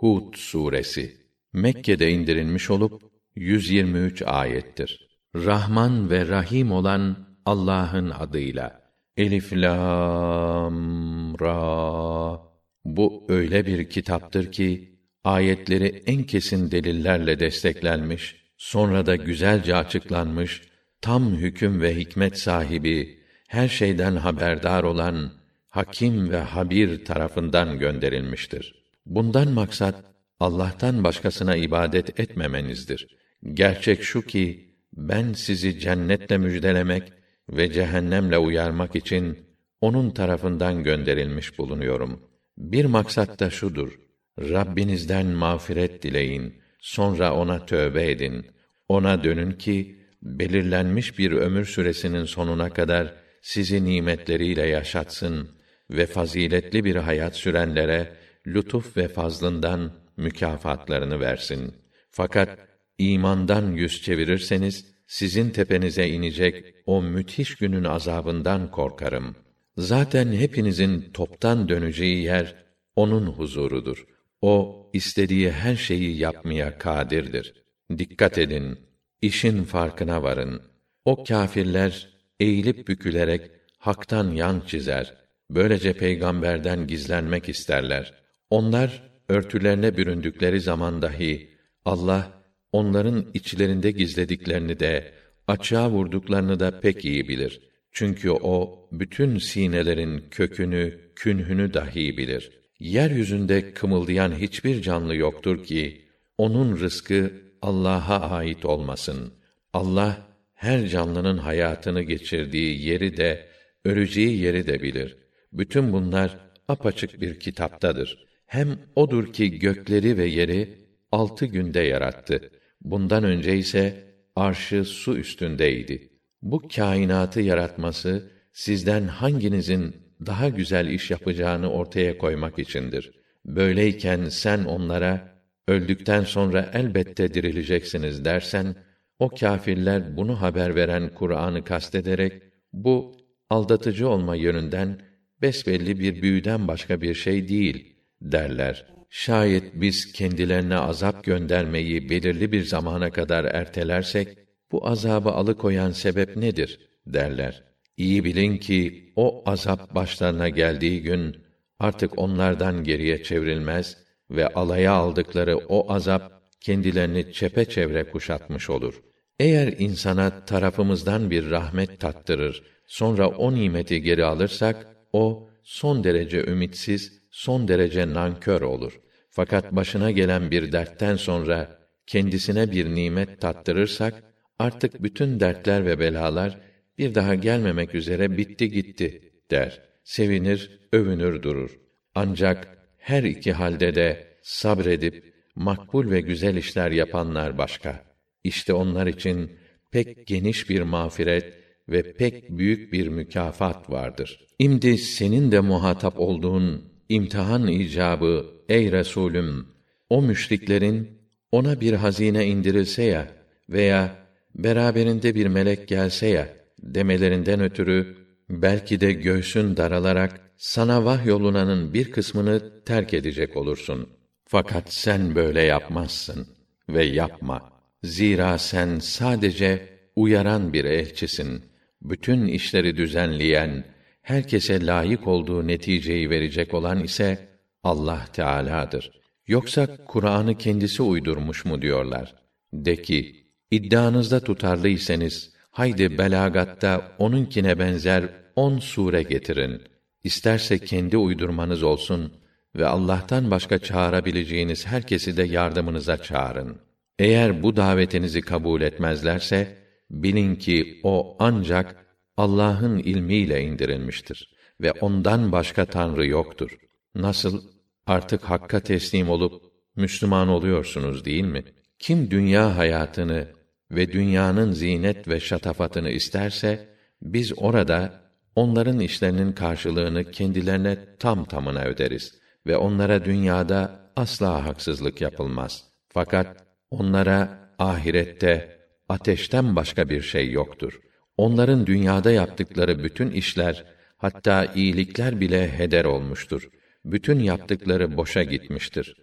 Hud suresi Mekke'de indirilmiş olup 123 ayettir. Rahman ve Rahim olan Allah'ın adıyla. Elif lam ra. Bu öyle bir kitaptır ki ayetleri en kesin delillerle desteklenmiş, sonra da güzelce açıklanmış, tam hüküm ve hikmet sahibi, her şeyden haberdar olan Hakim ve Habir tarafından gönderilmiştir. Bundan maksat Allah'tan başkasına ibadet etmemenizdir. Gerçek şu ki ben sizi cennetle müjdelemek ve cehennemle uyarmak için onun tarafından gönderilmiş bulunuyorum. Bir maksat da şudur. Rabbinizden mağfiret dileyin, sonra ona tövbe edin. Ona dönün ki belirlenmiş bir ömür süresinin sonuna kadar sizi nimetleriyle yaşatsın ve faziletli bir hayat sürenlere lütuf ve fazlından mükafatlarını versin. Fakat imandan yüz çevirirseniz sizin tepenize inecek o müthiş günün azabından korkarım. Zaten hepinizin toptan döneceği yer onun huzurudur. O istediği her şeyi yapmaya kadirdir. Dikkat edin, işin farkına varın. O kâfirler eğilip bükülerek haktan yan çizer. Böylece peygamberden gizlenmek isterler. Onlar örtülerine büründükleri zaman dahi Allah onların içlerinde gizlediklerini de açığa vurduklarını da pek iyi bilir. Çünkü o bütün sinelerin kökünü, künhünü dahi bilir. Yeryüzünde kımıldayan hiçbir canlı yoktur ki onun rızkı Allah'a ait olmasın. Allah her canlının hayatını geçirdiği yeri de öleceği yeri de bilir. Bütün bunlar apaçık bir kitaptadır. Hem odur ki gökleri ve yeri altı günde yarattı. Bundan önce ise arşı su üstündeydi. Bu kainatı yaratması sizden hanginizin daha güzel iş yapacağını ortaya koymak içindir. Böyleyken sen onlara öldükten sonra elbette dirileceksiniz dersen o kâfirler bunu haber veren Kur'an'ı kastederek bu aldatıcı olma yönünden besbelli bir büyüden başka bir şey değil derler. Şayet biz kendilerine azap göndermeyi belirli bir zamana kadar ertelersek bu azabı alıkoyan sebep nedir derler. İyi bilin ki o azap başlarına geldiği gün artık onlardan geriye çevrilmez ve alaya aldıkları o azap kendilerini çepeçevre kuşatmış olur. Eğer insana tarafımızdan bir rahmet tattırır, sonra o nimeti geri alırsak, o son derece ümitsiz, son derece nankör olur. Fakat başına gelen bir dertten sonra kendisine bir nimet tattırırsak, artık bütün dertler ve belalar bir daha gelmemek üzere bitti gitti der. Sevinir, övünür durur. Ancak her iki halde de sabredip makbul ve güzel işler yapanlar başka. İşte onlar için pek geniş bir mağfiret ve pek büyük bir mükafat vardır. İmdi senin de muhatap olduğun imtihan icabı ey Resulüm o müşriklerin ona bir hazine indirilse ya veya beraberinde bir melek gelse ya demelerinden ötürü belki de göğsün daralarak sana vahyolunanın bir kısmını terk edecek olursun. Fakat sen böyle yapmazsın ve yapma. Zira sen sadece uyaran bir elçisin. Bütün işleri düzenleyen, herkese layık olduğu neticeyi verecek olan ise Allah Teala'dır. Yoksa Kur'an'ı kendisi uydurmuş mu diyorlar? De ki, iddianızda tutarlıysanız, haydi belagatta onunkine benzer on sure getirin. İsterse kendi uydurmanız olsun ve Allah'tan başka çağırabileceğiniz herkesi de yardımınıza çağırın. Eğer bu davetinizi kabul etmezlerse, bilin ki o ancak Allah'ın ilmiyle indirilmiştir ve ondan başka tanrı yoktur. Nasıl artık hakka teslim olup Müslüman oluyorsunuz değil mi? Kim dünya hayatını ve dünyanın zinet ve şatafatını isterse biz orada onların işlerinin karşılığını kendilerine tam tamına öderiz ve onlara dünyada asla haksızlık yapılmaz. Fakat onlara ahirette ateşten başka bir şey yoktur. Onların dünyada yaptıkları bütün işler, hatta iyilikler bile heder olmuştur. Bütün yaptıkları boşa gitmiştir.